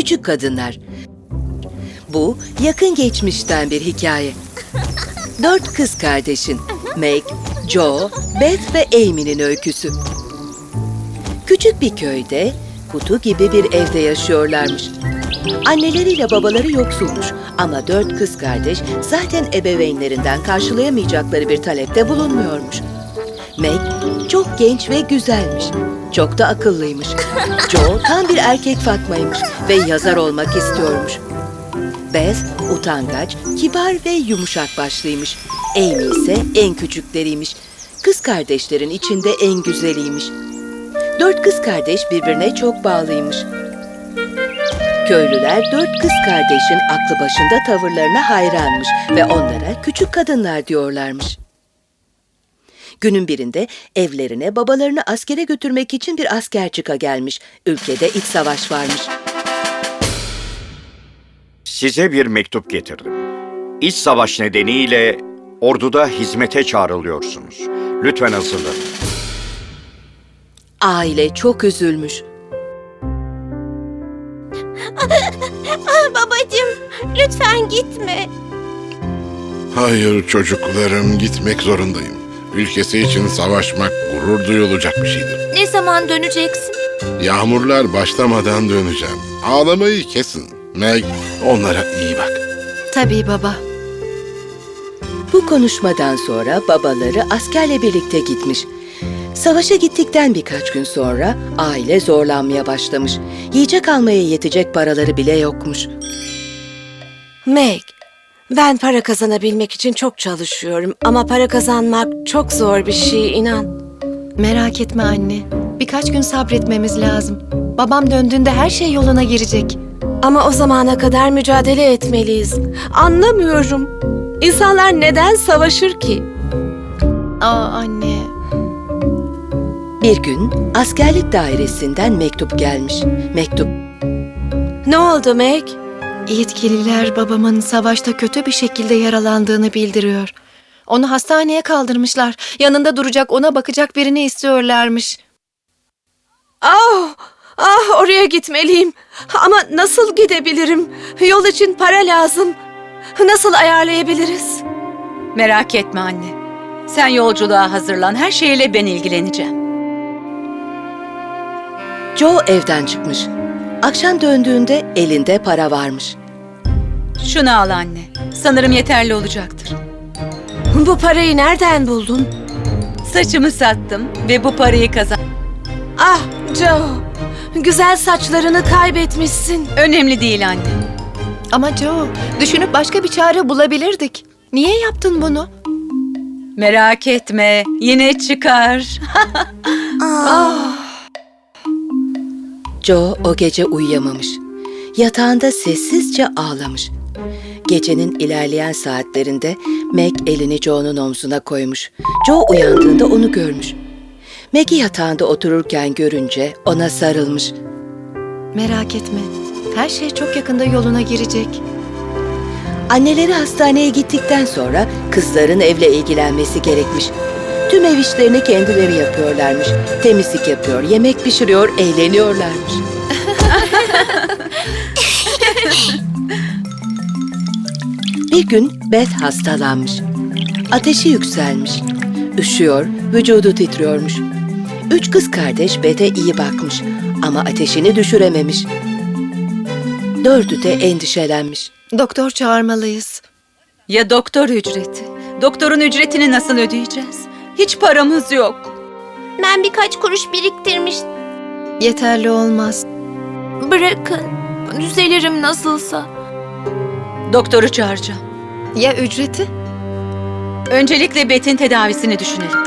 Küçük Kadınlar. Bu yakın geçmişten bir hikaye. Dört kız kardeşin Meg, Joe, Beth ve Amy'nin öyküsü. Küçük bir köyde kutu gibi bir evde yaşıyorlarmış. Anneleriyle babaları yoksulmuş ama dört kız kardeş zaten ebeveynlerinden karşılayamayacakları bir talepte bulunmuyormuş. Meg çok genç ve güzelmiş. Çok da akıllıymış. Joe tam bir erkek Fatma'ymış ve yazar olmak istiyormuş. Beth utangaç, kibar ve yumuşak başlıymış. Amy ise en küçükleriymiş. Kız kardeşlerin içinde en güzeliymiş. Dört kız kardeş birbirine çok bağlıymış. Köylüler dört kız kardeşin aklı başında tavırlarına hayranmış ve onlara küçük kadınlar diyorlarmış. Günün birinde evlerine babalarını askere götürmek için bir asker çıka gelmiş. Ülkede iç savaş varmış. Size bir mektup getirdim. İç savaş nedeniyle orduda hizmete çağrılıyorsunuz. Lütfen hazırlanın. Aile çok üzülmüş. Babacığım lütfen gitme. Hayır çocuklarım gitmek zorundayım. Ülkesi için savaşmak gurur duyulacak bir şeydir. Ne zaman döneceksin? Yağmurlar başlamadan döneceğim. Ağlamayı kesin. Meg onlara iyi bak. Tabii baba. Bu konuşmadan sonra babaları askerle birlikte gitmiş. Savaşa gittikten birkaç gün sonra aile zorlanmaya başlamış. Yiyecek almaya yetecek paraları bile yokmuş. Meg, ben para kazanabilmek için çok çalışıyorum ama para kazanmak çok zor bir şey inan. Merak etme anne. Birkaç gün sabretmemiz lazım. Babam döndüğünde her şey yoluna girecek. Ama o zamana kadar mücadele etmeliyiz. Anlamıyorum. İnsanlar neden savaşır ki? Aa anne. Bir gün askerlik dairesinden mektup gelmiş. Mektup Ne oldu Meg? Yetkililer babamın savaşta kötü bir şekilde yaralandığını bildiriyor. Onu hastaneye kaldırmışlar. Yanında duracak, ona bakacak birini istiyorlarmış. Ah, ah oraya gitmeliyim. Ama nasıl gidebilirim? Yol için para lazım. Nasıl ayarlayabiliriz? Merak etme anne. Sen yolculuğa hazırlan. Her şeyle ben ilgileneceğim. Joe evden çıkmış. Akşam döndüğünde elinde para varmış. Şunu al anne. Sanırım yeterli olacaktır. Bu parayı nereden buldun? Saçımı sattım ve bu parayı kazan. Ah Joe, güzel saçlarını kaybetmişsin. Önemli değil anne. Ama Joe, düşünüp başka bir çare bulabilirdik. Niye yaptın bunu? Merak etme. Yine çıkar. Joe o gece uyuyamamış. Yatağında sessizce ağlamış. Gecenin ilerleyen saatlerinde Meg elini Joe'nun omzuna koymuş. Joe uyandığında onu görmüş. Meg'i yatağında otururken görünce ona sarılmış. Merak etme. Her şey çok yakında yoluna girecek. Anneleri hastaneye gittikten sonra kızların evle ilgilenmesi gerekmiş. Tüm ev işlerini kendileri yapıyorlarmış. Temizlik yapıyor, yemek pişiriyor, eğleniyorlarmış. Bir gün Beth hastalanmış. Ateşi yükselmiş. Üşüyor, vücudu titriyormuş. Üç kız kardeş Beth'e iyi bakmış ama ateşini düşürememiş. Dördü de endişelenmiş. Doktor çağırmalıyız. Ya doktor ücreti? Doktorun ücretini nasıl ödeyeceğiz? Hiç paramız yok. Ben birkaç kuruş biriktirmiştim. Yeterli olmaz. Bırakın. Düzelirim nasılsa. Doktoru çağıracağım. Ya ücreti? Öncelikle Bet'in tedavisini düşünelim.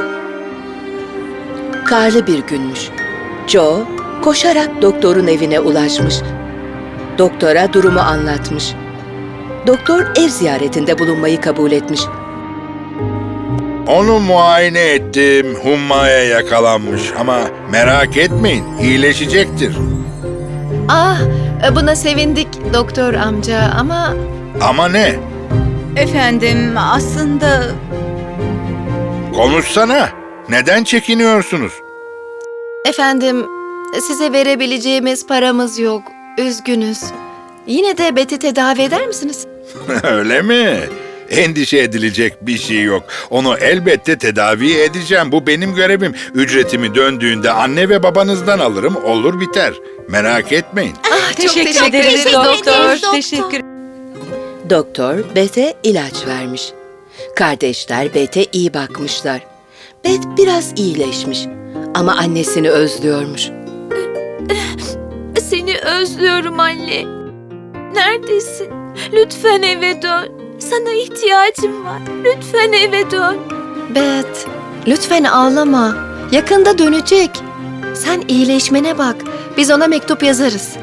Karlı bir günmüş. Joe koşarak doktorun evine ulaşmış. Doktora durumu anlatmış. Doktor ev ziyaretinde bulunmayı kabul etmiş. Onu muayene ettim. Hummaya yakalanmış ama merak etmeyin iyileşecektir. Ah, buna sevindik doktor amca ama Ama ne? Efendim aslında Konuşsana. Neden çekiniyorsunuz? efendim size verebileceğimiz paramız yok. üzgünüz. Yine de Bet'i tedavi eder misiniz? Öyle mi? Endişe edilecek bir şey yok. Onu elbette tedavi edeceğim. Bu benim görevim. Ücretimi döndüğünde anne ve babanızdan alırım. Olur biter. Merak etmeyin. Teşekkür, teşekkür ederiz ederiz doktor. doktor. Teşekkür Doktor Beth'e ilaç vermiş. Kardeşler Beth'e iyi bakmışlar. Beth biraz iyileşmiş ama annesini özlüyormuş. Seni özlüyorum anne. Neredesin? Lütfen eve dön. Sana ihtiyacım var. Lütfen eve dön. Bet, lütfen ağlama. Yakında dönecek. Sen iyileşmene bak. Biz ona mektup yazarız.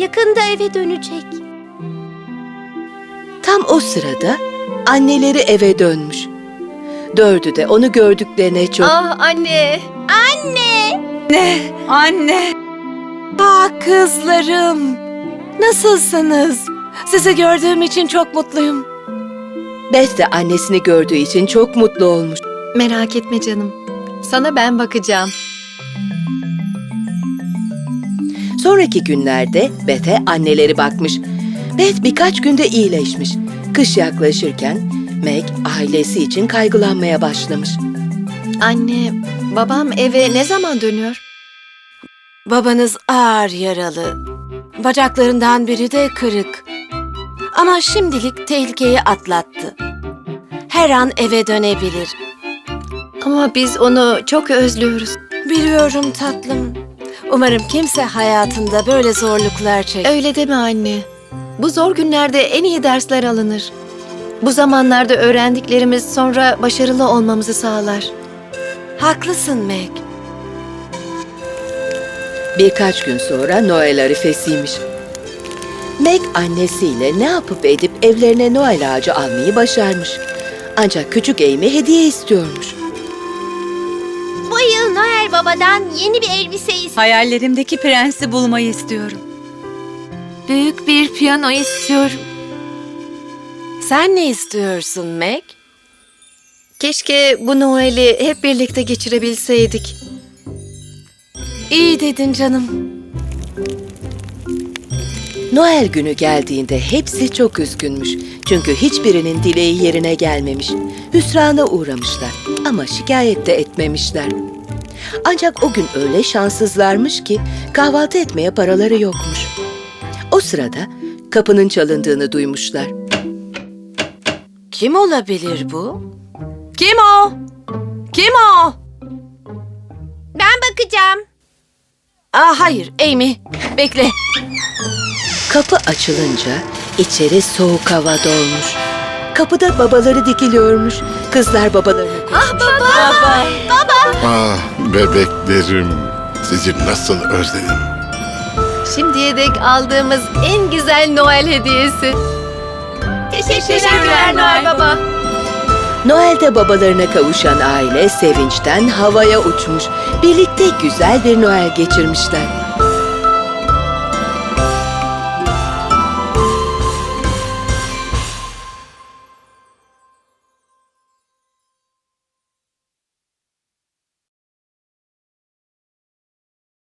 Yakında eve dönecek. Tam o sırada anneleri eve dönmüş. Dördü de onu gördüklerine çok... Ah anne. Ne? Anne. Ah kızlarım. Nasılsınız? Sizi gördüğüm için çok mutluyum. Beth de annesini gördüğü için çok mutlu olmuş. Merak etme canım. Sana ben bakacağım. Sonraki günlerde Beth'e anneleri bakmış. Beth birkaç günde iyileşmiş. Kış yaklaşırken Meg ailesi için kaygılanmaya başlamış. Anne, babam eve ne zaman dönüyor? Babanız ağır yaralı. Bacaklarından biri de kırık. Ama şimdilik tehlikeyi atlattı. Her an eve dönebilir. Ama biz onu çok özlüyoruz. Biliyorum tatlım. Umarım kimse hayatında böyle zorluklar çek. Öyle deme anne. Bu zor günlerde en iyi dersler alınır. Bu zamanlarda öğrendiklerimiz sonra başarılı olmamızı sağlar. Haklısın Meg. Birkaç gün sonra Noel arifesiymiş. Meg annesiyle ne yapıp edip evlerine Noel ağacı almayı başarmış. Ancak küçük Amy hediye istiyormuş. Bu yıl Noel Baba'dan yeni bir elbise istiyorum. Hayallerimdeki prensi bulmayı istiyorum. Büyük bir piyano istiyorum. Sen ne istiyorsun Meg? Keşke bu Noel'i hep birlikte geçirebilseydik. İyi dedin canım. Noel günü geldiğinde hepsi çok üzgünmüş. Çünkü hiçbirinin dileği yerine gelmemiş. Hüsrana uğramışlar ama şikayet de etmemişler. Ancak o gün öyle şanssızlarmış ki kahvaltı etmeye paraları yokmuş. Sırada kapının çalındığını duymuşlar. Kim olabilir bu? Kim o? Kim o? Ben bakacağım. Aa hayır Amy. Bekle. Kapı açılınca içeri soğuk hava dolmuş. Kapıda babaları dikiliyormuş. Kızlar babalarına koşmuş. Ah bebeklerim. Sizi nasıl özledim. Şimdiye dek aldığımız en güzel Noel hediyesi. Teşekkürler Noel Baba. Noel'de babalarına kavuşan aile sevinçten havaya uçmuş. Birlikte güzel bir Noel geçirmişler.